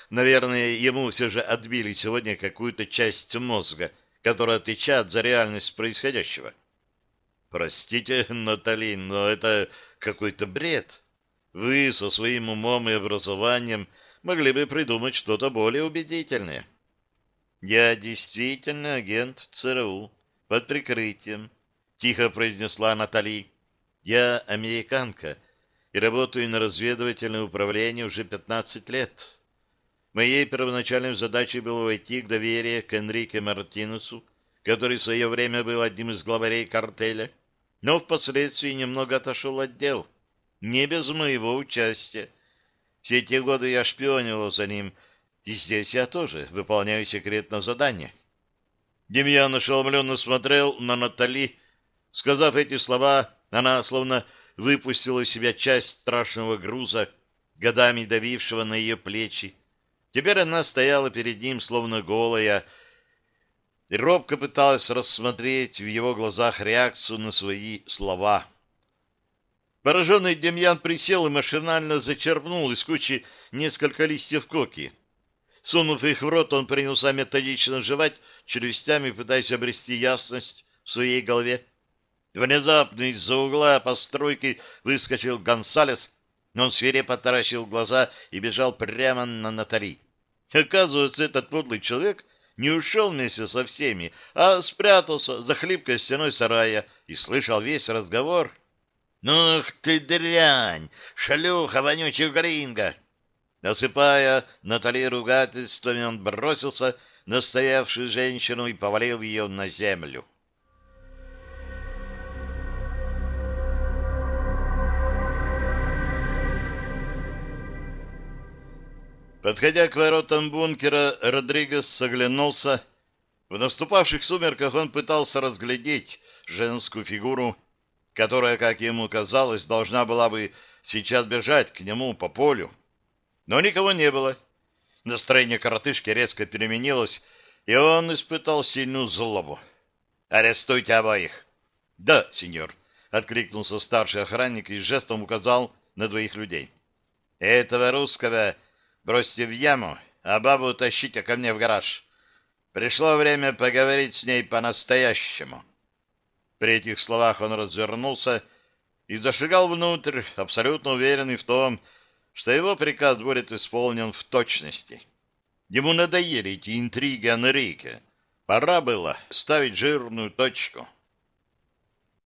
Наверное, ему все же отбили сегодня какую-то часть мозга, которая отвечает за реальность происходящего. Простите, Натали, но это какой-то бред. Вы со своим умом и образованием могли бы придумать что-то более убедительное. Я действительно агент ЦРУ, под прикрытием, — тихо произнесла Натали. Я американка и работаю на разведывательное управление уже 15 лет. Моей первоначальной задачей было войти к доверию к Энрике Мартинесу, который в свое время был одним из главарей картеля, но впоследствии немного отошел от дел. Не без моего участия. Все эти годы я шпионила за ним, и здесь я тоже выполняю секретное задание. Демьян ошеломленно смотрел на Натали. Сказав эти слова, она словно выпустила из себя часть страшного груза, годами давившего на ее плечи. Теперь она стояла перед ним, словно голая, и робко пыталась рассмотреть в его глазах реакцию на свои слова. Пораженный Демьян присел и машинально зачерпнул из кучи несколько листьев коки. Сунув их в рот, он принялся методично жевать, челюстями пытаясь обрести ясность в своей голове. Внезапно из-за угла постройки выскочил Гонсалес, он свирепо таращил глаза и бежал прямо на Натали. Оказывается, этот подлый человек не ушел вместе со всеми, а спрятался за хлипкой стеной сарая и слышал весь разговор. «Ну ты дрянь! Шлюха, вонючий гринго!» Насыпая Натали ругательствами, он бросился на стоявшую женщину и повалил ее на землю. Подходя к воротам бункера, Родригес оглянулся. В наступавших сумерках он пытался разглядеть женскую фигуру, которая, как ему казалось, должна была бы сейчас бежать к нему по полю. Но никого не было. Настроение коротышки резко переменилось, и он испытал сильную злобу. «Арестуйте обоих!» «Да, сеньор», — откликнулся старший охранник и жестом указал на двоих людей. «Этого русского бросьте в яму, а бабу тащите ко мне в гараж. Пришло время поговорить с ней по-настоящему». При этих словах он развернулся и зашагал внутрь, абсолютно уверенный в том, что его приказ будет исполнен в точности. Ему надоели эти интриги Анрике. Пора было ставить жирную точку.